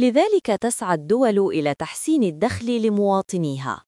لذلك تسعى الدول إلى تحسين الدخل لمواطنيها.